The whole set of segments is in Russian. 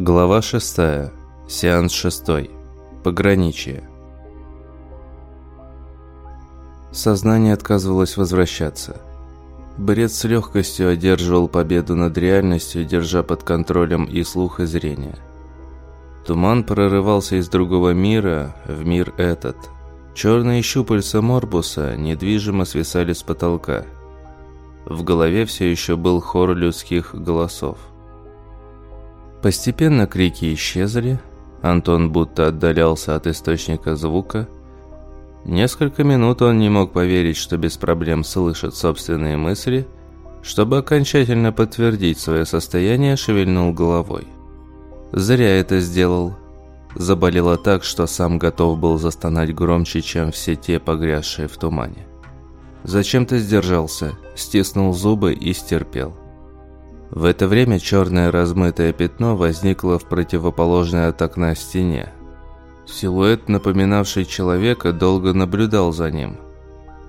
Глава 6. Сеанс 6. Пограничье. Сознание отказывалось возвращаться. Бред с легкостью одерживал победу над реальностью, держа под контролем и слух, и зрение. Туман прорывался из другого мира в мир этот. Черные щупальца Морбуса недвижимо свисали с потолка. В голове все еще был хор людских голосов. Постепенно крики исчезли, Антон будто отдалялся от источника звука. Несколько минут он не мог поверить, что без проблем слышит собственные мысли. Чтобы окончательно подтвердить свое состояние, шевельнул головой. Зря это сделал. Заболело так, что сам готов был застонать громче, чем все те, погрязшие в тумане. Зачем-то сдержался, стиснул зубы и стерпел. В это время черное размытое пятно возникло в противоположной от окна стене. Силуэт, напоминавший человека, долго наблюдал за ним.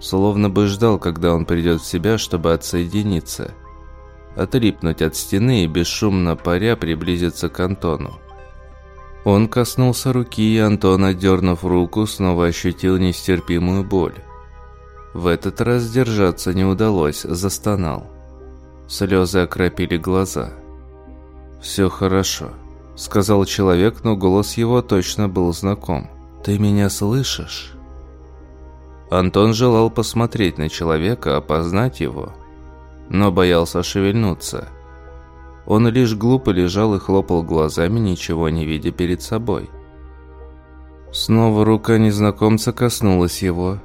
Словно бы ждал, когда он придет в себя, чтобы отсоединиться. Отлипнуть от стены и бесшумно паря приблизиться к Антону. Он коснулся руки, и Антон, отдернув руку, снова ощутил нестерпимую боль. В этот раз сдержаться не удалось, застонал. Слезы окропили глаза. «Все хорошо», — сказал человек, но голос его точно был знаком. «Ты меня слышишь?» Антон желал посмотреть на человека, опознать его, но боялся шевельнуться. Он лишь глупо лежал и хлопал глазами, ничего не видя перед собой. Снова рука незнакомца коснулась его.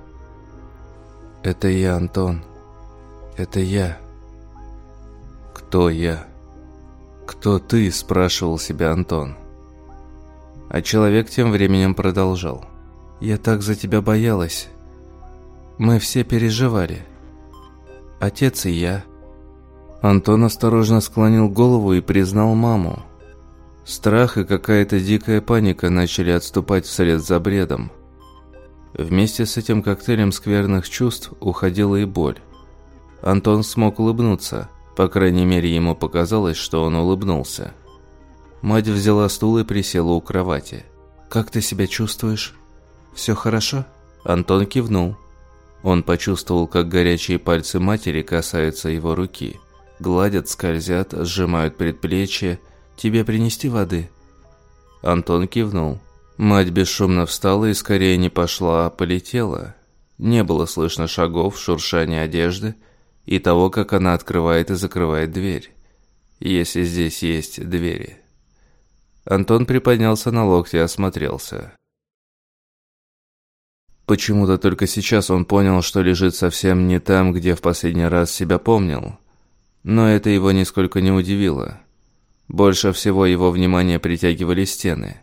«Это я, Антон. Это я». «Кто я?» «Кто ты?» – спрашивал себя Антон. А человек тем временем продолжал. «Я так за тебя боялась. Мы все переживали. Отец и я». Антон осторожно склонил голову и признал маму. Страх и какая-то дикая паника начали отступать вслед за бредом. Вместе с этим коктейлем скверных чувств уходила и боль. Антон смог улыбнуться – по крайней мере, ему показалось, что он улыбнулся. Мать взяла стул и присела у кровати. «Как ты себя чувствуешь? Все хорошо?» Антон кивнул. Он почувствовал, как горячие пальцы матери касаются его руки. Гладят, скользят, сжимают предплечье. «Тебе принести воды?» Антон кивнул. Мать бесшумно встала и скорее не пошла, а полетела. Не было слышно шагов, шуршания одежды – и того, как она открывает и закрывает дверь, если здесь есть двери. Антон приподнялся на локте и осмотрелся. Почему-то только сейчас он понял, что лежит совсем не там, где в последний раз себя помнил. Но это его нисколько не удивило. Больше всего его внимание притягивали стены.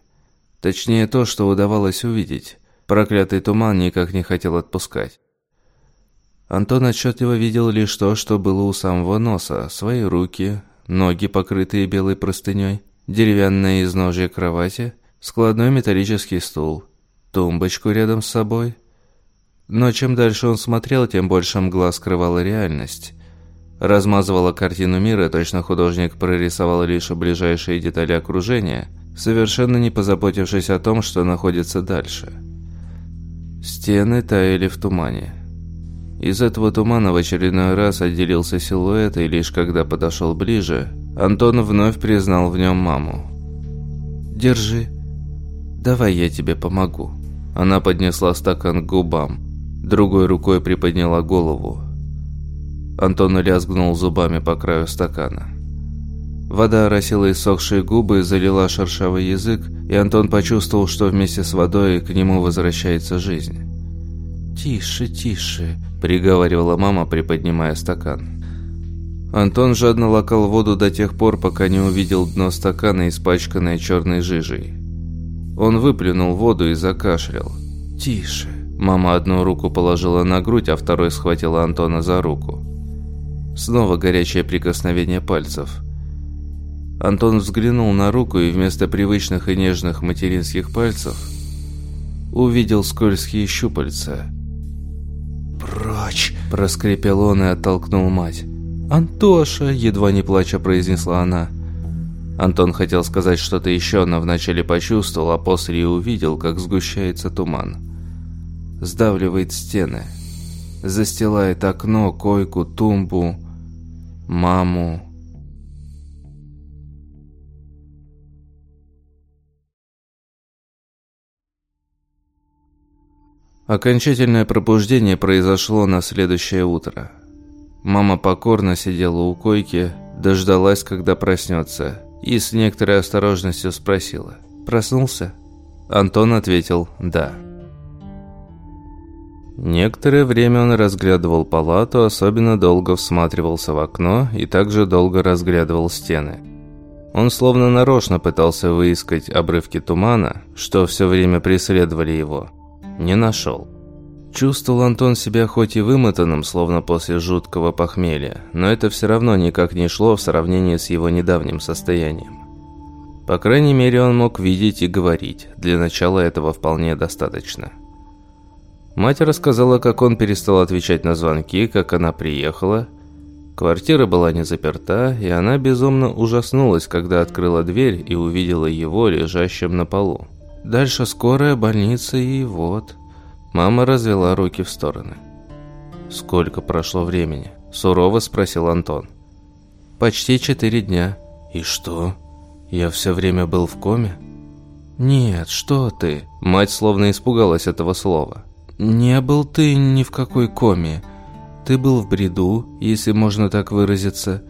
Точнее то, что удавалось увидеть. Проклятый туман никак не хотел отпускать. Антон отчетливо видел лишь то, что было у самого носа. Свои руки, ноги, покрытые белой простыней, деревянное изножье кровати, складной металлический стул, тумбочку рядом с собой. Но чем дальше он смотрел, тем больше мгла скрывала реальность. Размазывала картину мира, точно художник прорисовал лишь ближайшие детали окружения, совершенно не позаботившись о том, что находится дальше. Стены таяли в тумане. Из этого тумана в очередной раз отделился силуэт, и лишь когда подошел ближе, Антон вновь признал в нем маму. «Держи. Давай я тебе помогу». Она поднесла стакан к губам, другой рукой приподняла голову. Антон лязгнул зубами по краю стакана. Вода оросила иссохшие губы и залила шершавый язык, и Антон почувствовал, что вместе с водой к нему возвращается жизнь. «Тише, тише», приговаривала мама, приподнимая стакан. Антон жадно лакал воду до тех пор, пока не увидел дно стакана, испачканное черной жижей. Он выплюнул воду и закашлял. «Тише». Мама одну руку положила на грудь, а второй схватила Антона за руку. Снова горячее прикосновение пальцев. Антон взглянул на руку и вместо привычных и нежных материнских пальцев увидел скользкие щупальца – «Прочь!» – проскрипел он и оттолкнул мать. «Антоша!» – едва не плача произнесла она. Антон хотел сказать что-то еще, но вначале почувствовал, а после и увидел, как сгущается туман. Сдавливает стены. Застилает окно, койку, тумбу, маму. Окончательное пробуждение произошло на следующее утро. Мама покорно сидела у койки, дождалась, когда проснется, и с некоторой осторожностью спросила. «Проснулся?» Антон ответил «да». Некоторое время он разглядывал палату, особенно долго всматривался в окно и также долго разглядывал стены. Он словно нарочно пытался выискать обрывки тумана, что все время преследовали его. Не нашел. Чувствовал Антон себя хоть и вымотанным, словно после жуткого похмелья, но это все равно никак не шло в сравнении с его недавним состоянием. По крайней мере, он мог видеть и говорить. Для начала этого вполне достаточно. Мать рассказала, как он перестал отвечать на звонки, как она приехала. Квартира была не заперта, и она безумно ужаснулась, когда открыла дверь и увидела его лежащим на полу. Дальше скорая, больница и вот... Мама развела руки в стороны. «Сколько прошло времени?» – сурово спросил Антон. «Почти четыре дня». «И что? Я все время был в коме?» «Нет, что ты?» Мать словно испугалась этого слова. «Не был ты ни в какой коме. Ты был в бреду, если можно так выразиться.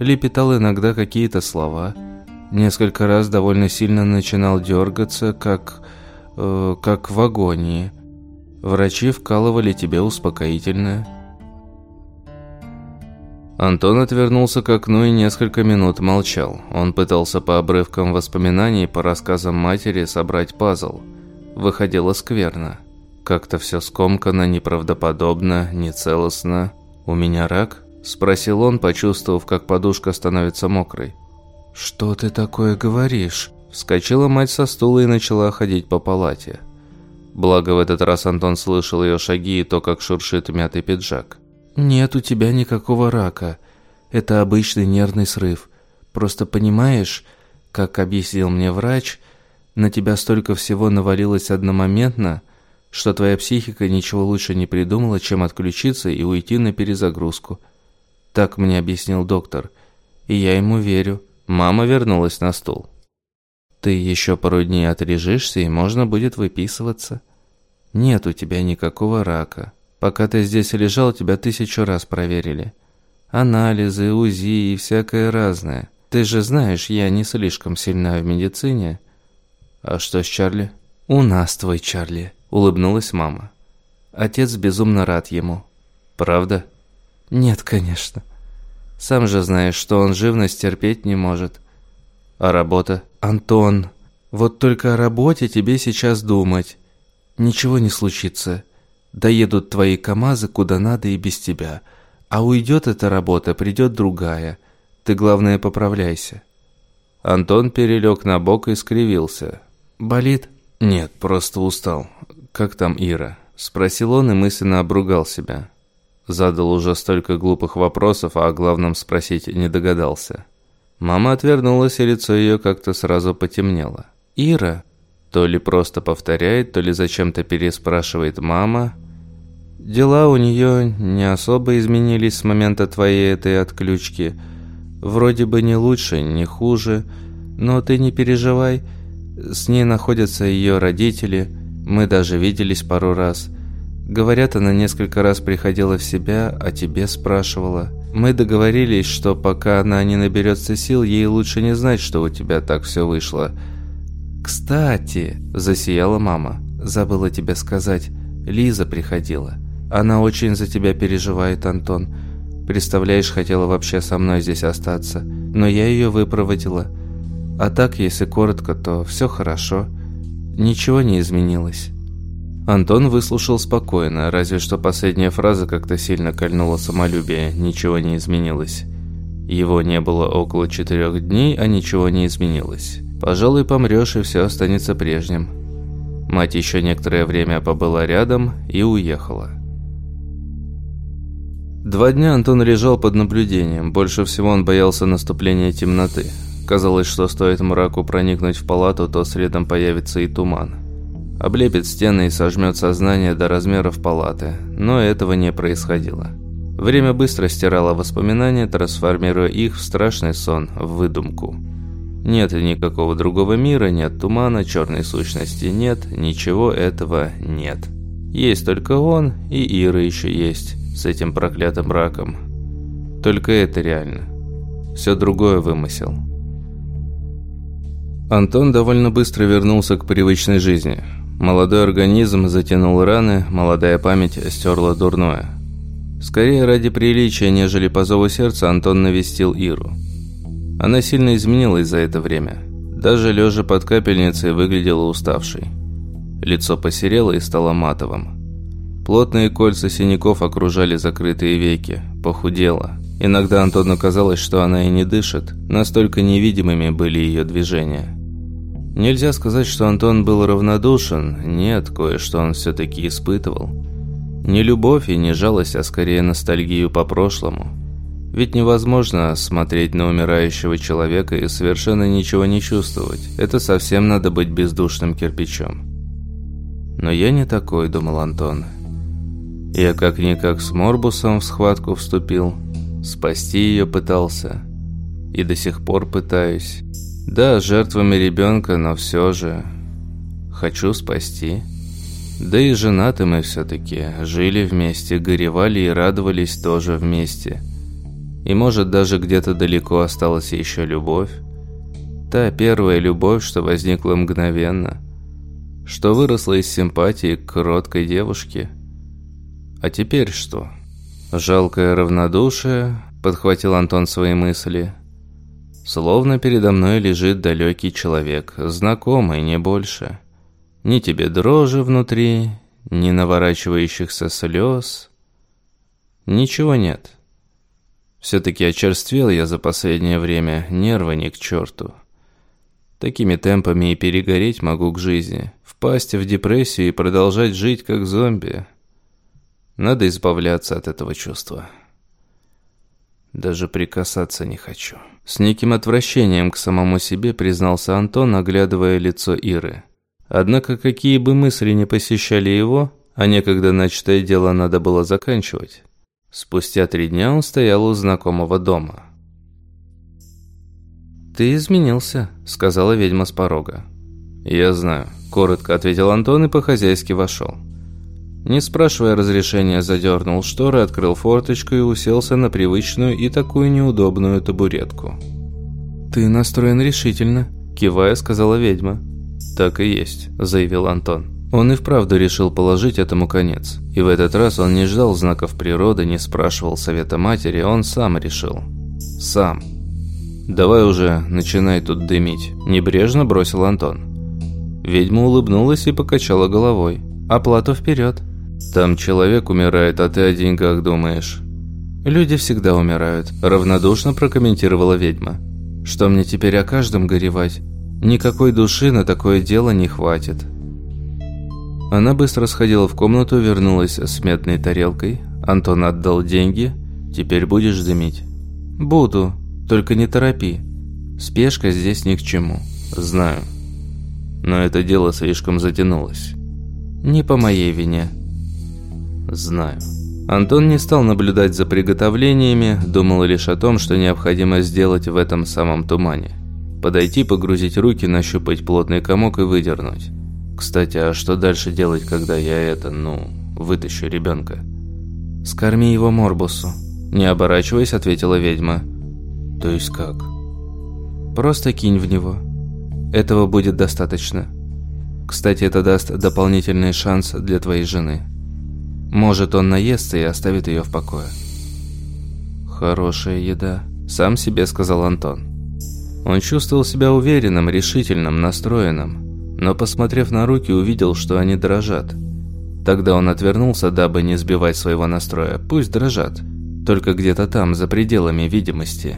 Лепетал иногда какие-то слова. Несколько раз довольно сильно начинал дергаться, как... Э, как в агонии. Врачи вкалывали тебе успокоительное». Антон отвернулся к окну и несколько минут молчал. Он пытался по обрывкам воспоминаний, по рассказам матери собрать пазл. Выходило скверно. Как-то все скомкано, неправдоподобно, нецелостно. «У меня рак?» – спросил он, почувствовав, как подушка становится мокрой. «Что ты такое говоришь?» Вскочила мать со стула и начала ходить по палате. Благо, в этот раз Антон слышал ее шаги и то, как шуршит мятый пиджак. «Нет у тебя никакого рака. Это обычный нервный срыв. Просто понимаешь, как объяснил мне врач, на тебя столько всего навалилось одномоментно, что твоя психика ничего лучше не придумала, чем отключиться и уйти на перезагрузку. Так мне объяснил доктор. И я ему верю. Мама вернулась на стул. Ты еще пару дней отрежешься, и можно будет выписываться. Нет у тебя никакого рака. Пока ты здесь лежал, тебя тысячу раз проверили. Анализы, УЗИ и всякое разное. Ты же знаешь, я не слишком сильна в медицине. А что с Чарли? У нас твой Чарли, улыбнулась мама. Отец безумно рад ему. Правда? Нет, конечно. Сам же знаешь, что он живность терпеть не может. А работа? Антон, вот только о работе тебе сейчас думать. Ничего не случится. Доедут твои КАМАЗы куда надо и без тебя. А уйдет эта работа, придет другая. Ты, главное, поправляйся». Антон перелег на бок и скривился. «Болит?» «Нет, просто устал. Как там Ира?» Спросил он и мысленно обругал себя. Задал уже столько глупых вопросов, а о главном спросить не догадался. Мама отвернулась, и лицо ее как-то сразу потемнело. «Ира?» То ли просто повторяет, то ли зачем-то переспрашивает мама. Дела у нее не особо изменились с момента твоей этой отключки. Вроде бы не лучше, не хуже. Но ты не переживай. С ней находятся ее родители. Мы даже виделись пару раз. Говорят, она несколько раз приходила в себя, а тебе спрашивала. Мы договорились, что пока она не наберется сил, ей лучше не знать, что у тебя так все вышло. «Кстати», – засияла мама, – «забыла тебе сказать, Лиза приходила. Она очень за тебя переживает, Антон. Представляешь, хотела вообще со мной здесь остаться, но я ее выпроводила. А так, если коротко, то все хорошо. Ничего не изменилось». Антон выслушал спокойно, разве что последняя фраза как-то сильно кольнула самолюбие, ничего не изменилось. Его не было около четырех дней, а ничего не изменилось. Пожалуй, помрешь, и все останется прежним. Мать еще некоторое время побыла рядом и уехала. Два дня Антон лежал под наблюдением. Больше всего он боялся наступления темноты. Казалось, что стоит мраку проникнуть в палату, то следом появится и туман. Облепит стены и сожмет сознание до размеров палаты, но этого не происходило. Время быстро стирало воспоминания, трансформируя их в страшный сон, в выдумку. Нет никакого другого мира, нет тумана, черной сущности нет, ничего этого нет. Есть только он, и Ира еще есть, с этим проклятым раком. Только это реально. Все другое вымысел. Антон довольно быстро вернулся к привычной жизни. Молодой организм затянул раны, молодая память стерла дурное. Скорее ради приличия, нежели по зову сердца, Антон навестил Иру. Она сильно изменилась за это время. Даже лежа под капельницей выглядела уставшей. Лицо посерело и стало матовым. Плотные кольца синяков окружали закрытые веки, похудела. Иногда Антону казалось, что она и не дышит, настолько невидимыми были ее движения. Нельзя сказать, что Антон был равнодушен, нет, кое-что он все-таки испытывал. Не любовь и не жалость, а скорее ностальгию по прошлому. Ведь невозможно смотреть на умирающего человека и совершенно ничего не чувствовать. Это совсем надо быть бездушным кирпичом. Но я не такой, думал Антон. Я как-никак с Морбусом в схватку вступил. Спасти ее пытался. И до сих пор пытаюсь. Да, жертвами ребенка, но все же... Хочу спасти. Да и женаты мы все-таки. Жили вместе, горевали и радовались тоже вместе. И может даже где-то далеко осталась еще любовь. Та первая любовь, что возникла мгновенно. Что выросла из симпатии к кроткой девушке. А теперь что? Жалкое равнодушие, подхватил Антон свои мысли. Словно передо мной лежит далекий человек, знакомый, не больше. Ни тебе дрожи внутри, ни наворачивающихся слез. Ничего нет. Все-таки очерствел я за последнее время, нервы ни к черту. Такими темпами и перегореть могу к жизни, впасть в депрессию и продолжать жить как зомби. Надо избавляться от этого чувства. Даже прикасаться не хочу. С неким отвращением к самому себе признался Антон, оглядывая лицо Иры. Однако какие бы мысли не посещали его, а некогда начатое дело надо было заканчивать. Спустя три дня он стоял у знакомого дома. «Ты изменился», — сказала ведьма с порога. «Я знаю», — коротко ответил Антон и по-хозяйски вошел. Не спрашивая разрешения, задернул шторы, открыл форточку и уселся на привычную и такую неудобную табуретку. «Ты настроен решительно», – кивая, сказала ведьма. «Так и есть», – заявил Антон. Он и вправду решил положить этому конец. И в этот раз он не ждал знаков природы, не спрашивал совета матери, он сам решил. Сам. «Давай уже, начинай тут дымить», – небрежно бросил Антон. Ведьма улыбнулась и покачала головой. «Оплату вперед». «Там человек умирает, а ты о деньгах думаешь». «Люди всегда умирают», – равнодушно прокомментировала ведьма. «Что мне теперь о каждом горевать?» Никакой души на такое дело не хватит. Она быстро сходила в комнату, вернулась с медной тарелкой. Антон отдал деньги. «Теперь будешь дымить?» «Буду, только не торопи. Спешка здесь ни к чему». «Знаю. Но это дело слишком затянулось». «Не по моей вине». «Знаю». Антон не стал наблюдать за приготовлениями, думал лишь о том, что необходимо сделать в этом самом тумане. Подойти, погрузить руки, нащупать плотный комок и выдернуть. Кстати, а что дальше делать, когда я это, ну, вытащу ребенка? «Скорми его Морбусу», – не оборачиваясь, ответила ведьма. «То есть как?» «Просто кинь в него. Этого будет достаточно. Кстати, это даст дополнительный шанс для твоей жены. Может, он наестся и оставит ее в покое». «Хорошая еда», – сам себе сказал Антон. Он чувствовал себя уверенным, решительным, настроенным, но, посмотрев на руки, увидел, что они дрожат. Тогда он отвернулся, дабы не сбивать своего настроя. Пусть дрожат, только где-то там, за пределами видимости.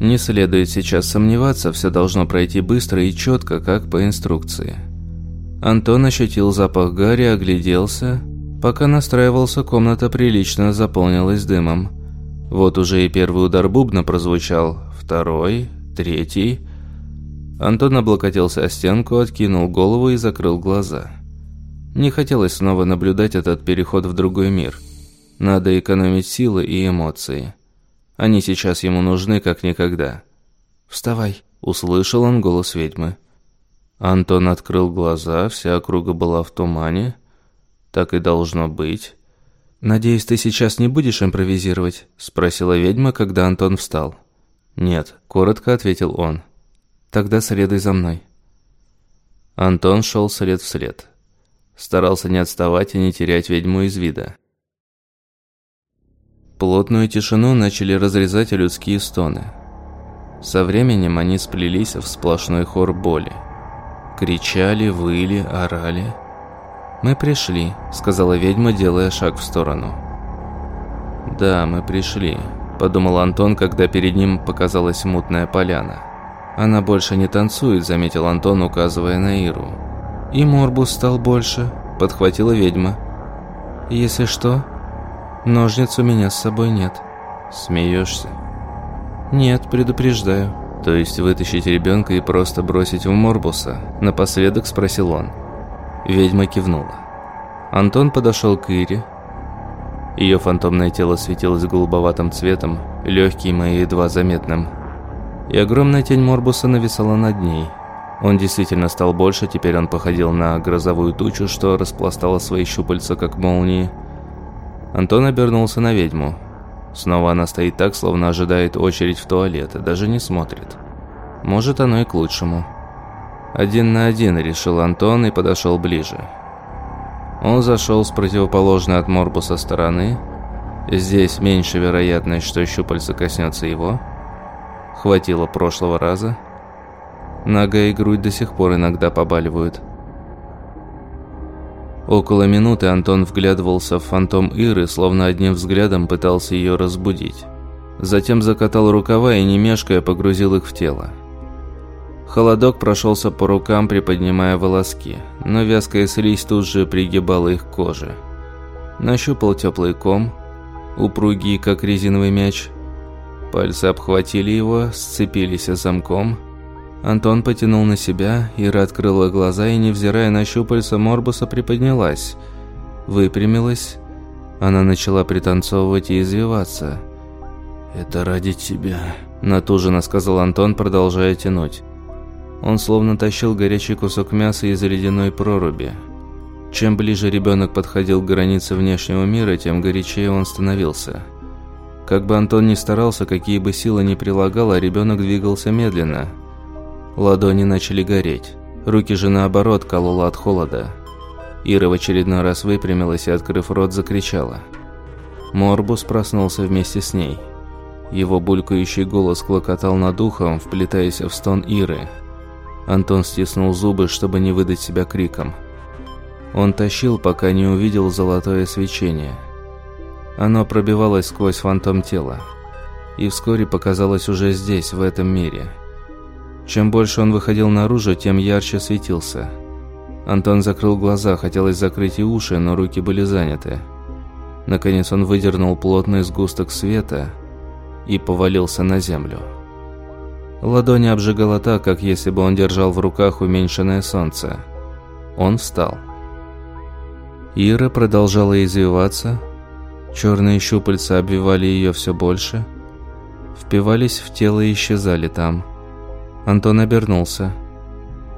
Не следует сейчас сомневаться, все должно пройти быстро и четко, как по инструкции. Антон ощутил запах гари, огляделся. Пока настраивался, комната прилично заполнилась дымом. Вот уже и первый удар бубна прозвучал, второй, Третий. Антон облокотился о стенку, откинул голову и закрыл глаза. Не хотелось снова наблюдать этот переход в другой мир. Надо экономить силы и эмоции. Они сейчас ему нужны как никогда. «Вставай», – услышал он голос ведьмы. Антон открыл глаза, вся округа была в тумане. Так и должно быть. «Надеюсь, ты сейчас не будешь импровизировать?» – спросила ведьма, когда Антон встал. «Нет», – коротко ответил он. «Тогда следуй за мной». Антон шел след в след. Старался не отставать и не терять ведьму из вида. Плотную тишину начали разрезать людские стоны. Со временем они сплелись в сплошной хор боли. Кричали, выли, орали. «Мы пришли», — сказала ведьма, делая шаг в сторону. «Да, мы пришли», — подумал Антон, когда перед ним показалась мутная поляна. «Она больше не танцует», — заметил Антон, указывая на Иру. «И Морбус стал больше», — подхватила ведьма. «Если что, ножниц у меня с собой нет». «Смеешься?» «Нет, предупреждаю». «То есть вытащить ребенка и просто бросить в Морбуса?» Напоследок спросил он. Ведьма кивнула. Антон подошел к Ире. Ее фантомное тело светилось голубоватым цветом, легким и едва заметным. И огромная тень Морбуса нависала над ней. Он действительно стал больше, теперь он походил на грозовую тучу, что распластала свои щупальца, как молнии. Антон обернулся на ведьму. Снова она стоит так, словно ожидает очередь в туалет, и даже не смотрит. Может, оно и к лучшему. Один на один, решил Антон и подошел ближе. Он зашел с противоположной от Морбуса стороны. Здесь меньше вероятность, что щупальца коснется его. Хватило прошлого раза. Нога и грудь до сих пор иногда побаливают. Около минуты Антон вглядывался в фантом Иры, словно одним взглядом пытался ее разбудить. Затем закатал рукава и, не мешкая, погрузил их в тело. Холодок прошелся по рукам, приподнимая волоски, но вязкая слизь тут же пригибала их к коже. Нащупал теплый ком, упругий, как резиновый мяч. Пальцы обхватили его, сцепились замком – Антон потянул на себя, Ира открыла глаза и, невзирая на щупальца Морбуса, приподнялась. Выпрямилась. Она начала пританцовывать и извиваться. «Это ради тебя», – натуженно сказал Антон, продолжая тянуть. Он словно тащил горячий кусок мяса из ледяной проруби. Чем ближе ребенок подходил к границе внешнего мира, тем горячее он становился. Как бы Антон ни старался, какие бы силы ни прилагал, а ребенок двигался медленно – Ладони начали гореть. Руки же наоборот кололо от холода. Ира в очередной раз выпрямилась и, открыв рот, закричала. Морбус проснулся вместе с ней. Его булькающий голос клокотал над ухом, вплетаясь в стон Иры. Антон стиснул зубы, чтобы не выдать себя криком. Он тащил, пока не увидел золотое свечение. Оно пробивалось сквозь фантом тела. И вскоре показалось уже здесь, в этом мире – чем больше он выходил наружу, тем ярче светился. Антон закрыл глаза, хотелось закрыть и уши, но руки были заняты. Наконец он выдернул плотный сгусток света и повалился на землю. Ладони обжигало так, как если бы он держал в руках уменьшенное солнце. Он встал. Ира продолжала извиваться. Черные щупальца обвивали ее все больше. Впивались в тело и исчезали там. Антон обернулся.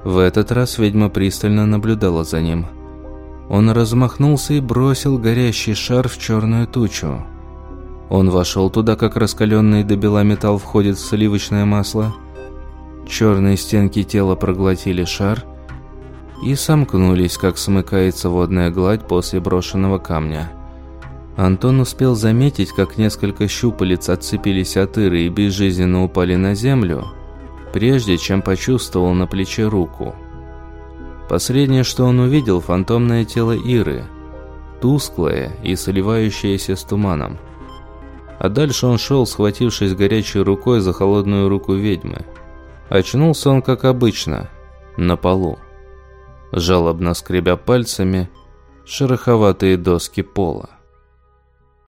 В этот раз ведьма пристально наблюдала за ним. Он размахнулся и бросил горящий шар в черную тучу. Он вошел туда, как раскаленный до бела металл входит в сливочное масло. Черные стенки тела проглотили шар и сомкнулись, как смыкается водная гладь после брошенного камня. Антон успел заметить, как несколько щупалец отцепились от Иры и безжизненно упали на землю – прежде чем почувствовал на плече руку. Последнее, что он увидел, фантомное тело Иры, тусклое и сливающееся с туманом. А дальше он шел, схватившись горячей рукой за холодную руку ведьмы. Очнулся он, как обычно, на полу, жалобно скребя пальцами шероховатые доски пола.